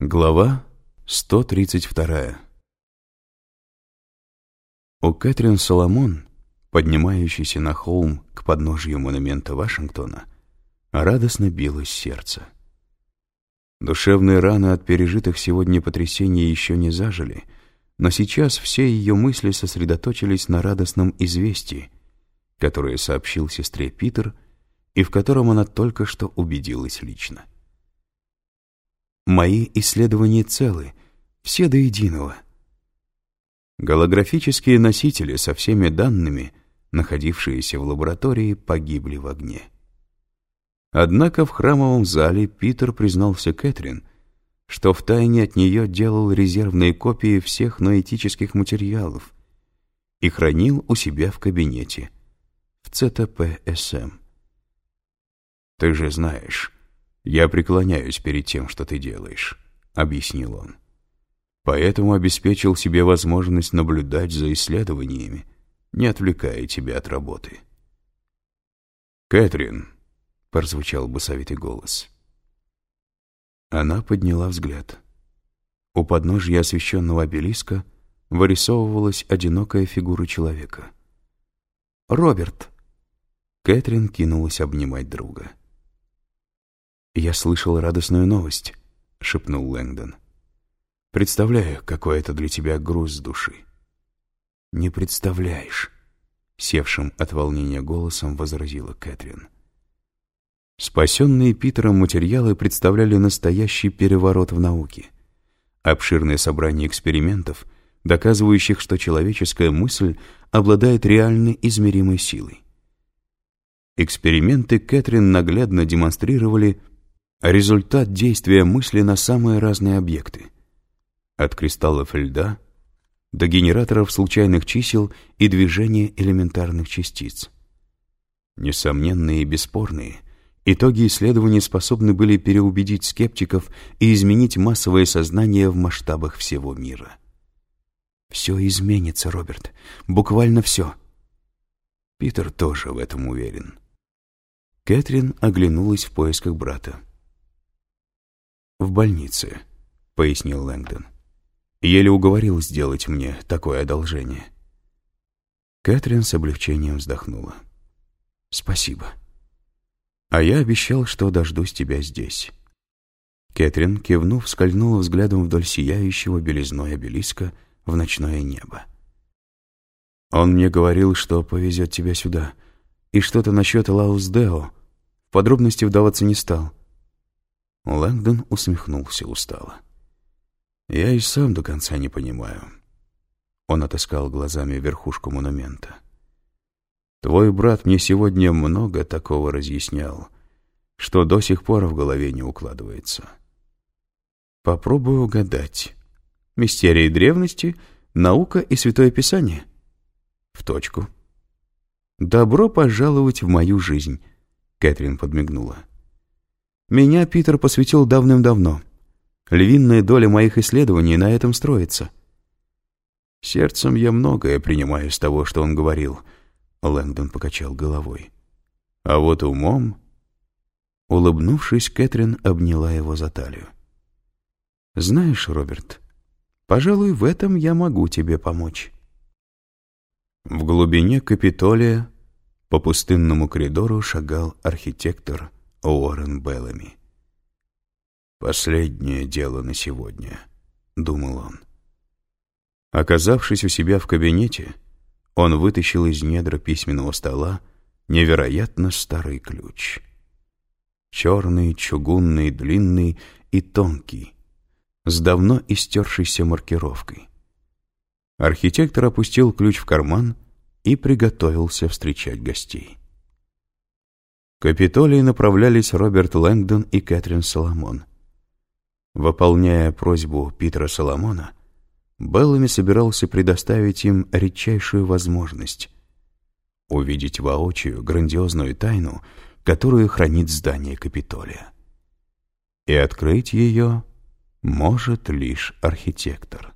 Глава 132 У Кэтрин Соломон, поднимающейся на холм к подножью монумента Вашингтона, радостно билось сердце. Душевные раны от пережитых сегодня потрясений еще не зажили, но сейчас все ее мысли сосредоточились на радостном известии, которое сообщил сестре Питер и в котором она только что убедилась лично. Мои исследования целы, все до единого. Голографические носители со всеми данными, находившиеся в лаборатории, погибли в огне. Однако в храмовом зале Питер признался Кэтрин, что втайне от нее делал резервные копии всех ноэтических материалов и хранил у себя в кабинете в ЦТП-СМ. «Ты же знаешь, «Я преклоняюсь перед тем, что ты делаешь», — объяснил он. «Поэтому обеспечил себе возможность наблюдать за исследованиями, не отвлекая тебя от работы». «Кэтрин», — прозвучал басовитый голос. Она подняла взгляд. У подножья освещенного обелиска вырисовывалась одинокая фигура человека. «Роберт!» Кэтрин кинулась обнимать друга. «Я слышал радостную новость», — шепнул Лэнгдон. «Представляю, какой это для тебя груз души». «Не представляешь», — севшим от волнения голосом возразила Кэтрин. Спасенные Питером материалы представляли настоящий переворот в науке. Обширное собрание экспериментов, доказывающих, что человеческая мысль обладает реально измеримой силой. Эксперименты Кэтрин наглядно демонстрировали результат действия мысли на самые разные объекты. От кристаллов льда до генераторов случайных чисел и движения элементарных частиц. Несомненные и бесспорные, итоги исследований способны были переубедить скептиков и изменить массовое сознание в масштабах всего мира. «Все изменится, Роберт, буквально все». Питер тоже в этом уверен. Кэтрин оглянулась в поисках брата. «В больнице», — пояснил Лэнгдон. «Еле уговорил сделать мне такое одолжение». Кэтрин с облегчением вздохнула. «Спасибо. А я обещал, что дождусь тебя здесь». Кэтрин, кивнув, скользнула взглядом вдоль сияющего белизной обелиска в ночное небо. «Он мне говорил, что повезет тебя сюда, и что-то насчет Лаусдео. В подробности вдаваться не стал». Лэнгдон усмехнулся устало. «Я и сам до конца не понимаю». Он отыскал глазами верхушку монумента. «Твой брат мне сегодня много такого разъяснял, что до сих пор в голове не укладывается. Попробую угадать. Мистерии древности, наука и Святое Писание?» «В точку». «Добро пожаловать в мою жизнь», — Кэтрин подмигнула. Меня Питер посвятил давным-давно. Львиная доля моих исследований на этом строится. Сердцем я многое принимаю из того, что он говорил. Лэнгдон покачал головой. А вот умом... Улыбнувшись, Кэтрин обняла его за талию. «Знаешь, Роберт, пожалуй, в этом я могу тебе помочь». В глубине Капитолия по пустынному коридору шагал архитектор Уоррен Беллами. «Последнее дело на сегодня», — думал он. Оказавшись у себя в кабинете, он вытащил из недра письменного стола невероятно старый ключ. Черный, чугунный, длинный и тонкий, с давно истершейся маркировкой. Архитектор опустил ключ в карман и приготовился встречать гостей. Капитолий направлялись Роберт Лэнгдон и Кэтрин Соломон. Выполняя просьбу Питера Соломона, Беллами собирался предоставить им редчайшую возможность увидеть воочию грандиозную тайну, которую хранит здание Капитолия. И открыть ее может лишь архитектор.